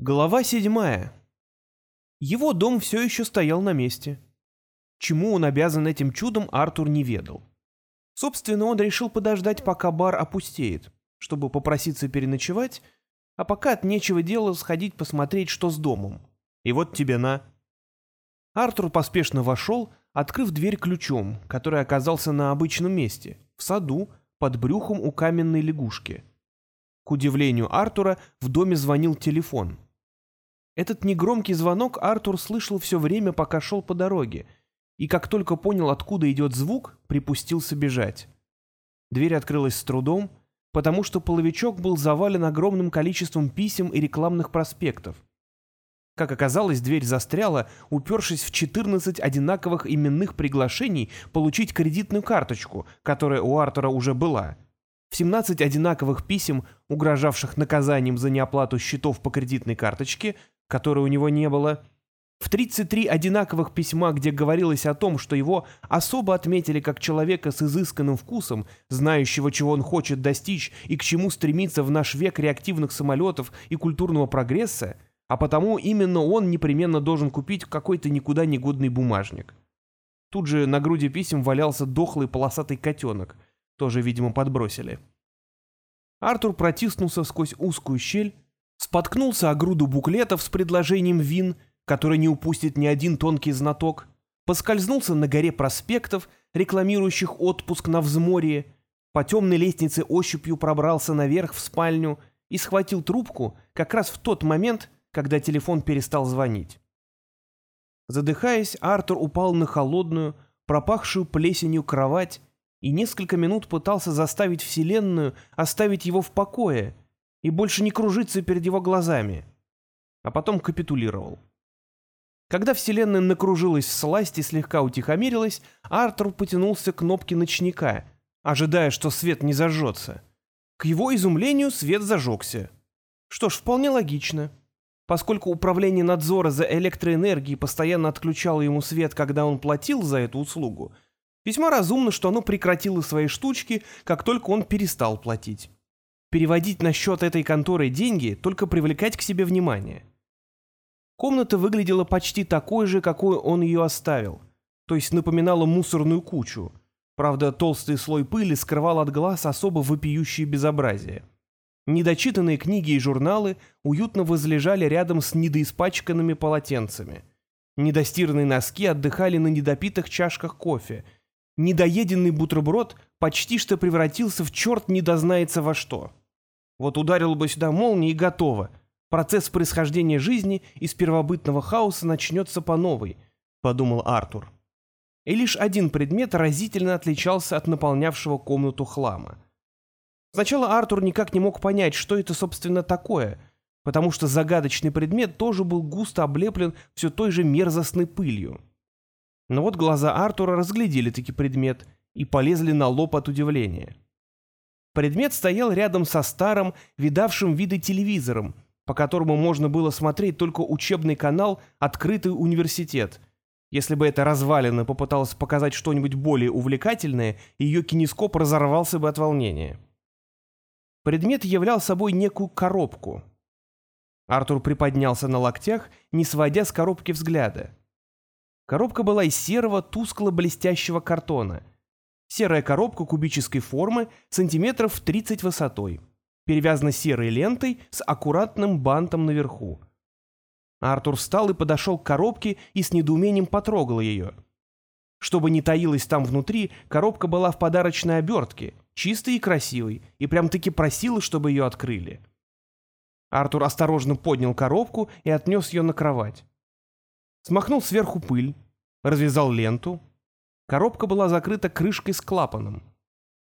Глава седьмая. Его дом все еще стоял на месте. Чему он обязан этим чудом, Артур не ведал. Собственно, он решил подождать, пока бар опустеет, чтобы попроситься переночевать, а пока от нечего дела сходить посмотреть, что с домом. И вот тебе на. Артур поспешно вошел, открыв дверь ключом, который оказался на обычном месте, в саду, под брюхом у каменной лягушки. К удивлению Артура, в доме звонил телефон. Этот негромкий звонок Артур слышал все время, пока шел по дороге, и как только понял, откуда идет звук, припустился бежать. Дверь открылась с трудом, потому что половичок был завален огромным количеством писем и рекламных проспектов. Как оказалось, дверь застряла, упершись в 14 одинаковых именных приглашений получить кредитную карточку, которая у Артура уже была. В 17 одинаковых писем, угрожавших наказанием за неоплату счетов по кредитной карточке, которой у него не было, в 33 одинаковых письма, где говорилось о том, что его особо отметили как человека с изысканным вкусом, знающего, чего он хочет достичь и к чему стремится в наш век реактивных самолетов и культурного прогресса, а потому именно он непременно должен купить какой-то никуда не годный бумажник. Тут же на груди писем валялся дохлый полосатый котенок, тоже, видимо, подбросили. Артур протиснулся сквозь узкую щель, споткнулся о груду буклетов с предложением вин, который не упустит ни один тонкий знаток, поскользнулся на горе проспектов, рекламирующих отпуск на взморье, по темной лестнице ощупью пробрался наверх в спальню и схватил трубку как раз в тот момент, когда телефон перестал звонить. Задыхаясь, Артур упал на холодную, пропахшую плесенью кровать и несколько минут пытался заставить Вселенную оставить его в покое и больше не кружиться перед его глазами, а потом капитулировал. Когда Вселенная накружилась в сласть и слегка утихомирилась, Артур потянулся к кнопке ночника, ожидая, что свет не зажжется. К его изумлению свет зажегся. Что ж, вполне логично. Поскольку управление надзора за электроэнергией постоянно отключало ему свет, когда он платил за эту услугу, весьма разумно, что оно прекратило свои штучки, как только он перестал платить. Переводить на счет этой конторы деньги, только привлекать к себе внимание. Комната выглядела почти такой же, какой он ее оставил, то есть напоминала мусорную кучу. Правда, толстый слой пыли скрывал от глаз особо вопиющее безобразие. Недочитанные книги и журналы уютно возлежали рядом с недоиспачканными полотенцами. Недостиранные носки отдыхали на недопитых чашках кофе. Недоеденный бутерброд почти что превратился в черт не дознается во что. Вот ударил бы сюда молния и готово. Процесс происхождения жизни из первобытного хаоса начнется по новой, подумал Артур. И лишь один предмет разительно отличался от наполнявшего комнату хлама — Сначала Артур никак не мог понять, что это, собственно, такое, потому что загадочный предмет тоже был густо облеплен все той же мерзостной пылью. Но вот глаза Артура разглядели таки предмет и полезли на лоб от удивления. Предмет стоял рядом со старым, видавшим виды телевизором, по которому можно было смотреть только учебный канал «Открытый университет». Если бы эта развалина попыталась показать что-нибудь более увлекательное, ее кинескоп разорвался бы от волнения. Предмет являл собой некую коробку. Артур приподнялся на локтях, не сводя с коробки взгляда. Коробка была из серого, тускло-блестящего картона. Серая коробка кубической формы, сантиметров 30 высотой. Перевязана серой лентой с аккуратным бантом наверху. Артур встал и подошел к коробке и с недоумением потрогал ее. Чтобы не таилось там внутри, коробка была в подарочной обертке — чистый и красивый, и прям-таки просила, чтобы ее открыли. Артур осторожно поднял коробку и отнес ее на кровать. Смахнул сверху пыль, развязал ленту. Коробка была закрыта крышкой с клапаном.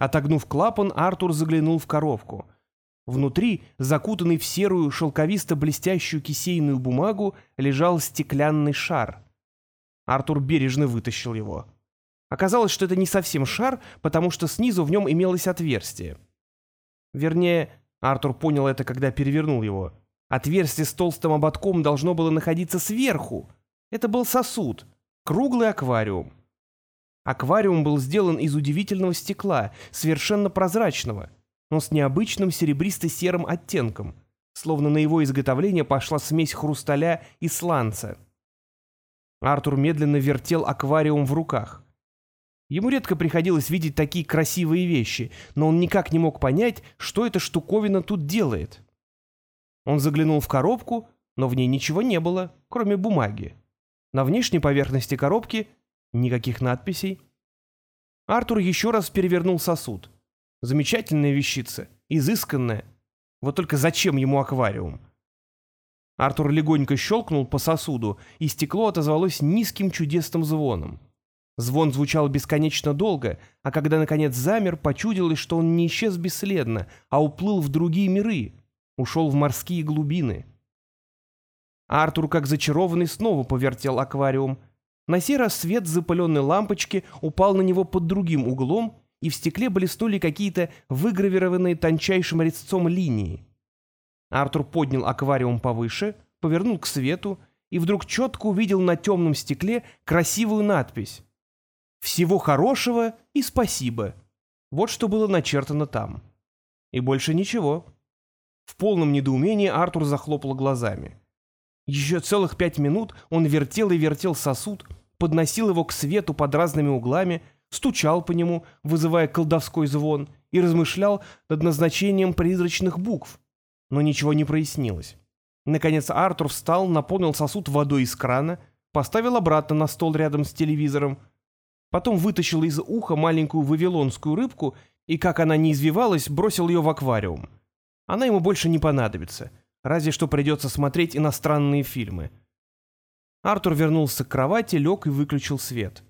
Отогнув клапан, Артур заглянул в коробку. Внутри, закутанный в серую шелковисто-блестящую кисейную бумагу, лежал стеклянный шар. Артур бережно вытащил его. Оказалось, что это не совсем шар, потому что снизу в нем имелось отверстие. Вернее, Артур понял это, когда перевернул его. Отверстие с толстым ободком должно было находиться сверху. Это был сосуд, круглый аквариум. Аквариум был сделан из удивительного стекла, совершенно прозрачного, но с необычным серебристо-серым оттенком. словно на его изготовление пошла смесь хрусталя и сланца. Артур медленно вертел аквариум в руках. Ему редко приходилось видеть такие красивые вещи, но он никак не мог понять, что эта штуковина тут делает. Он заглянул в коробку, но в ней ничего не было, кроме бумаги. На внешней поверхности коробки никаких надписей. Артур еще раз перевернул сосуд. Замечательная вещица, изысканная. Вот только зачем ему аквариум? Артур легонько щелкнул по сосуду, и стекло отозвалось низким чудесным звоном. Звон звучал бесконечно долго, а когда наконец замер, почудилось, что он не исчез бесследно, а уплыл в другие миры, ушел в морские глубины. Артур, как зачарованный, снова повертел аквариум. На сей раз свет запыленной лампочки упал на него под другим углом, и в стекле блеснули какие-то выгравированные тончайшим резцом линии. Артур поднял аквариум повыше, повернул к свету и вдруг четко увидел на темном стекле красивую надпись «Всего хорошего и спасибо». Вот что было начертано там. И больше ничего. В полном недоумении Артур захлопал глазами. Еще целых пять минут он вертел и вертел сосуд, подносил его к свету под разными углами, стучал по нему, вызывая колдовской звон, и размышлял над назначением призрачных букв. Но ничего не прояснилось. Наконец Артур встал, наполнил сосуд водой из крана, поставил обратно на стол рядом с телевизором, потом вытащил из уха маленькую вавилонскую рыбку и, как она не извивалась, бросил ее в аквариум. Она ему больше не понадобится — Разве что придется смотреть иностранные фильмы. Артур вернулся к кровати, лег и выключил свет.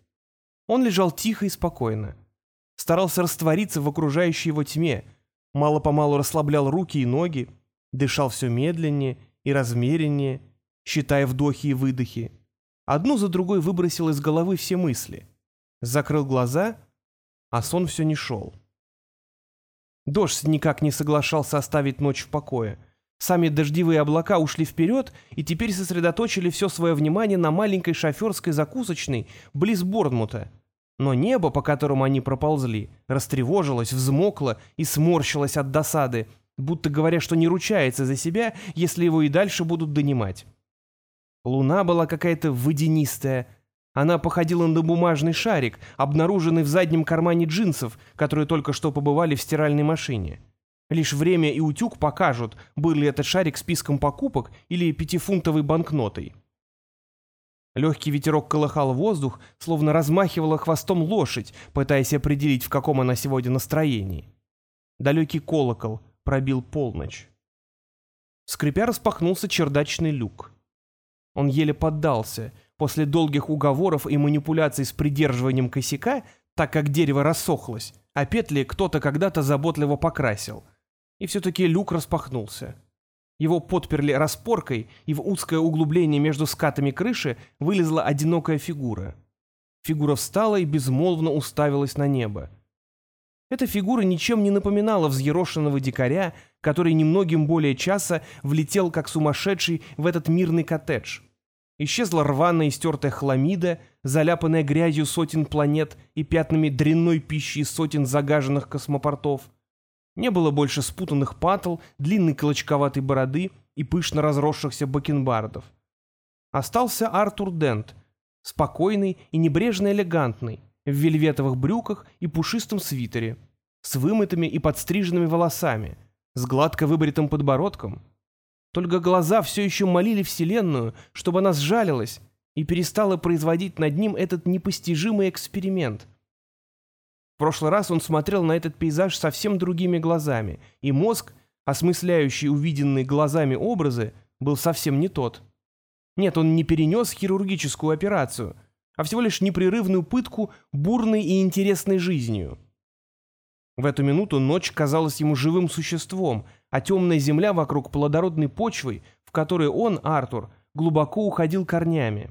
Он лежал тихо и спокойно. Старался раствориться в окружающей его тьме, мало-помалу расслаблял руки и ноги, дышал все медленнее и размереннее, считая вдохи и выдохи. Одну за другой выбросил из головы все мысли. Закрыл глаза, а сон все не шел. Дождь никак не соглашался оставить ночь в покое — Сами дождевые облака ушли вперед и теперь сосредоточили все свое внимание на маленькой шоферской закусочной близ Борнмута. Но небо, по которому они проползли, растревожилось, взмокло и сморщилось от досады, будто говоря, что не ручается за себя, если его и дальше будут донимать. Луна была какая-то водянистая. Она походила на бумажный шарик, обнаруженный в заднем кармане джинсов, которые только что побывали в стиральной машине. Лишь время и утюг покажут, был ли этот шарик списком покупок или пятифунтовой банкнотой. Легкий ветерок колыхал воздух, словно размахивала хвостом лошадь, пытаясь определить, в каком она сегодня настроении. Далекий колокол пробил полночь. Скрипя распахнулся чердачный люк. Он еле поддался. После долгих уговоров и манипуляций с придерживанием косяка, так как дерево рассохлось, а петли кто-то когда-то заботливо покрасил — и все-таки люк распахнулся. Его подперли распоркой, и в узкое углубление между скатами крыши вылезла одинокая фигура. Фигура встала и безмолвно уставилась на небо. Эта фигура ничем не напоминала взъерошенного дикаря, который немногим более часа влетел как сумасшедший в этот мирный коттедж. Исчезла рваная и стертая хламида, заляпанная грязью сотен планет и пятнами дрянной пищи сотен загаженных космопортов — не было больше спутанных патл, длинной клочковатой бороды и пышно разросшихся бакенбардов. Остался Артур Дент, спокойный и небрежно элегантный, в вельветовых брюках и пушистом свитере, с вымытыми и подстриженными волосами, с гладко выбритым подбородком. Только глаза все еще молили Вселенную, чтобы она сжалилась и перестала производить над ним этот непостижимый эксперимент — в прошлый раз он смотрел на этот пейзаж совсем другими глазами, и мозг, осмысляющий увиденные глазами образы, был совсем не тот. Нет, он не перенес хирургическую операцию, а всего лишь непрерывную пытку бурной и интересной жизнью. В эту минуту ночь казалась ему живым существом, а темная земля вокруг плодородной почвой, в которой он, Артур, глубоко уходил корнями.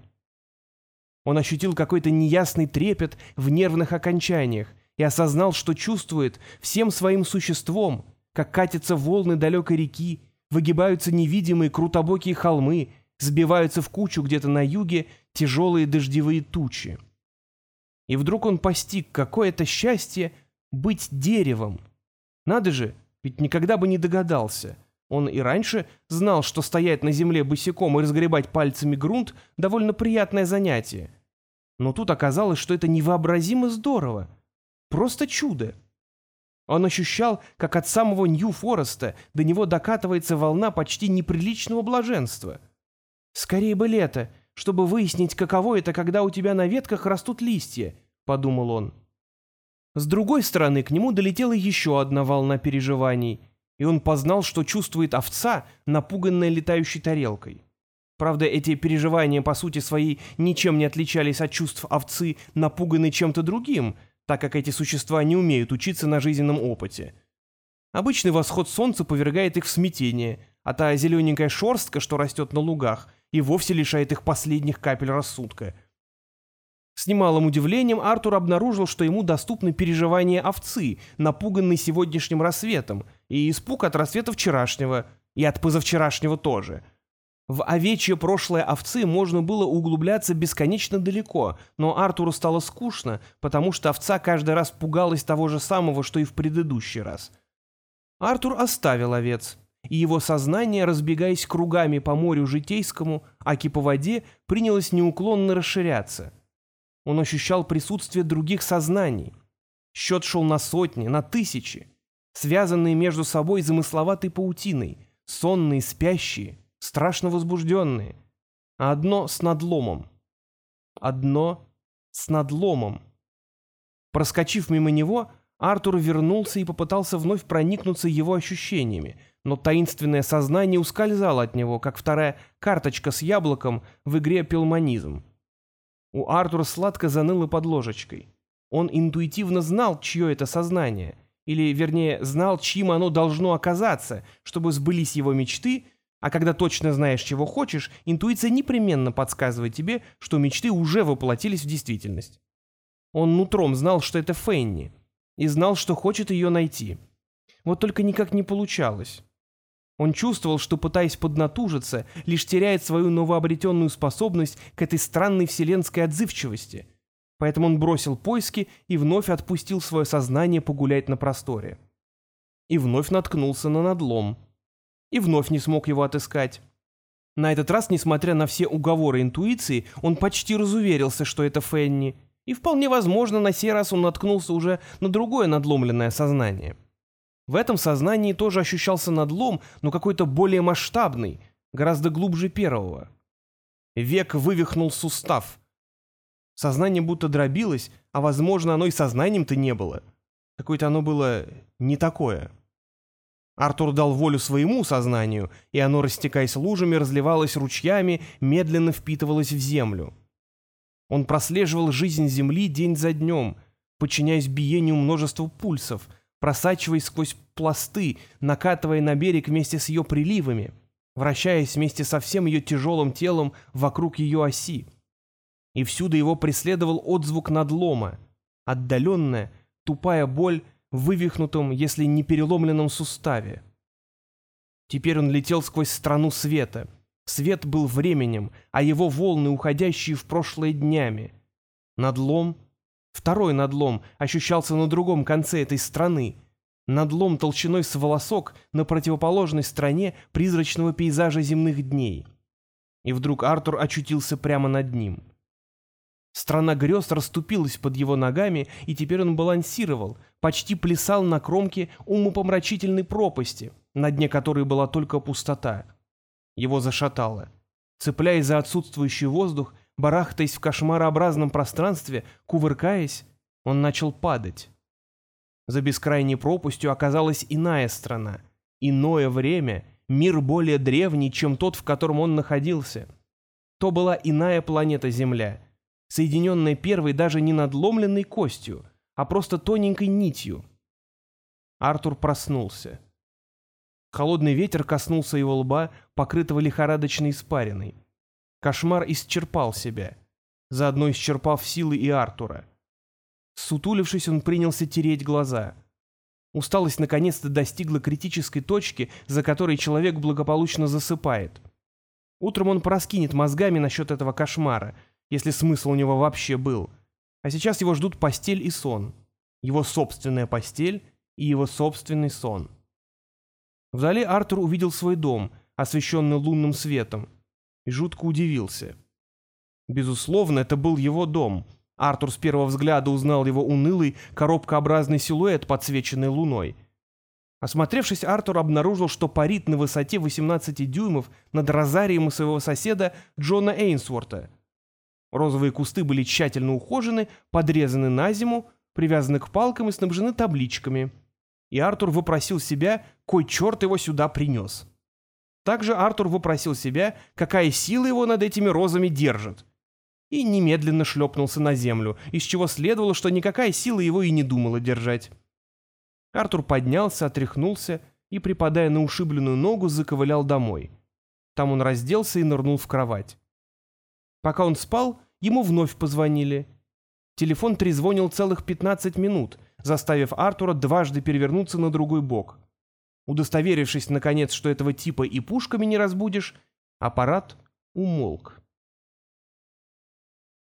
Он ощутил какой-то неясный трепет в нервных окончаниях, и осознал, что чувствует всем своим существом, как катятся волны далекой реки, выгибаются невидимые крутобокие холмы, сбиваются в кучу где-то на юге тяжелые дождевые тучи. И вдруг он постиг какое-то счастье быть деревом. Надо же, ведь никогда бы не догадался. Он и раньше знал, что стоять на земле босиком и разгребать пальцами грунт — довольно приятное занятие. Но тут оказалось, что это невообразимо здорово. Просто чудо. Он ощущал, как от самого Нью-Фореста до него докатывается волна почти неприличного блаженства. «Скорее бы лето, чтобы выяснить, каково это, когда у тебя на ветках растут листья», — подумал он. С другой стороны, к нему долетела еще одна волна переживаний, и он познал, что чувствует овца, напуганная летающей тарелкой. Правда, эти переживания по сути своей ничем не отличались от чувств овцы, напуганной чем-то другим, так как эти существа не умеют учиться на жизненном опыте. Обычный восход солнца повергает их в смятение, а та зелененькая шорстка, что растет на лугах, и вовсе лишает их последних капель рассудка. С немалым удивлением Артур обнаружил, что ему доступны переживания овцы, напуганной сегодняшним рассветом, и испуг от рассвета вчерашнего, и от позавчерашнего тоже. В овечье прошлое овцы можно было углубляться бесконечно далеко, но Артуру стало скучно, потому что овца каждый раз пугалась того же самого, что и в предыдущий раз. Артур оставил овец, и его сознание, разбегаясь кругами по морю житейскому, аки по воде, принялось неуклонно расширяться — он ощущал присутствие других сознаний. Счет шел на сотни, на тысячи, связанные между собой замысловатой паутиной, сонные, спящие, страшно возбужденные. А одно с надломом. Одно с надломом. Проскочив мимо него, Артур вернулся и попытался вновь проникнуться его ощущениями, но таинственное сознание ускользало от него, как вторая карточка с яблоком в игре «Пилманизм». У Артура сладко заныло под ложечкой. Он интуитивно знал, чье это сознание, или, вернее, знал, чьим оно должно оказаться, чтобы сбылись его мечты, а когда точно знаешь, чего хочешь, интуиция непременно подсказывает тебе, что мечты уже воплотились в действительность. Он нутром знал, что это Фенни, и знал, что хочет ее найти. Вот только никак не получалось. Он чувствовал, что, пытаясь поднатужиться, лишь теряет свою новообретенную способность к этой странной вселенской отзывчивости. Поэтому он бросил поиски и вновь отпустил свое сознание погулять на просторе. И вновь наткнулся на надлом. И вновь не смог его отыскать. На этот раз, несмотря на все уговоры интуиции, он почти разуверился, что это Фенни. И вполне возможно, на сей раз он наткнулся уже на другое надломленное сознание. В этом сознании тоже ощущался надлом, но какой-то более масштабный, гораздо глубже первого. Век вывихнул сустав. Сознание будто дробилось, а, возможно, оно и сознанием-то не было. Какое-то оно было не такое. Артур дал волю своему сознанию, и оно, растекаясь лужами, разливалось ручьями, медленно впитывалось в землю. Он прослеживал жизнь Земли день за днем, подчиняясь биению множества пульсов — просачиваясь сквозь пласты, накатывая на берег вместе с ее приливами, вращаясь вместе со всем ее тяжелым телом вокруг ее оси. И всюду его преследовал отзвук надлома, отдаленная, тупая боль вывихнутом, если не переломленном суставе. Теперь он летел сквозь страну света. Свет был временем, а его волны, уходящие в прошлое днями. Надлом Второй надлом ощущался на другом конце этой страны. Надлом толщиной с волосок на противоположной стороне призрачного пейзажа земных дней. И вдруг Артур очутился прямо над ним. Страна грез расступилась под его ногами, и теперь он балансировал, почти плясал на кромке умопомрачительной пропасти, на дне которой была только пустота. Его зашатало. Цепляясь за отсутствующий воздух, барахтаясь в кошмарообразном пространстве, кувыркаясь, он начал падать. За бескрайней пропастью оказалась иная страна, иное время, мир более древний, чем тот, в котором он находился. То была иная планета Земля, соединенная первой даже не надломленной костью, а просто тоненькой нитью. Артур проснулся. Холодный ветер коснулся его лба, покрытого лихорадочной испариной. Кошмар исчерпал себя, заодно исчерпав силы и Артура. Сутулившись, он принялся тереть глаза. Усталость наконец-то достигла критической точки, за которой человек благополучно засыпает. Утром он проскинет мозгами насчет этого кошмара, если смысл у него вообще был. А сейчас его ждут постель и сон. Его собственная постель и его собственный сон. Вдали Артур увидел свой дом, освещенный лунным светом, и жутко удивился. Безусловно, это был его дом. Артур с первого взгляда узнал его унылый, коробкообразный силуэт, подсвеченный луной. Осмотревшись, Артур обнаружил, что парит на высоте 18 дюймов над розарием своего соседа Джона Эйнсворта. Розовые кусты были тщательно ухожены, подрезаны на зиму, привязаны к палкам и снабжены табличками. И Артур вопросил себя, кой черт его сюда принес. Также Артур вопросил себя, какая сила его над этими розами держит. И немедленно шлепнулся на землю, из чего следовало, что никакая сила его и не думала держать. Артур поднялся, отряхнулся и, припадая на ушибленную ногу, заковылял домой. Там он разделся и нырнул в кровать. Пока он спал, ему вновь позвонили. Телефон трезвонил целых 15 минут, заставив Артура дважды перевернуться на другой бок. Удостоверившись, наконец, что этого типа и пушками не разбудишь, аппарат умолк.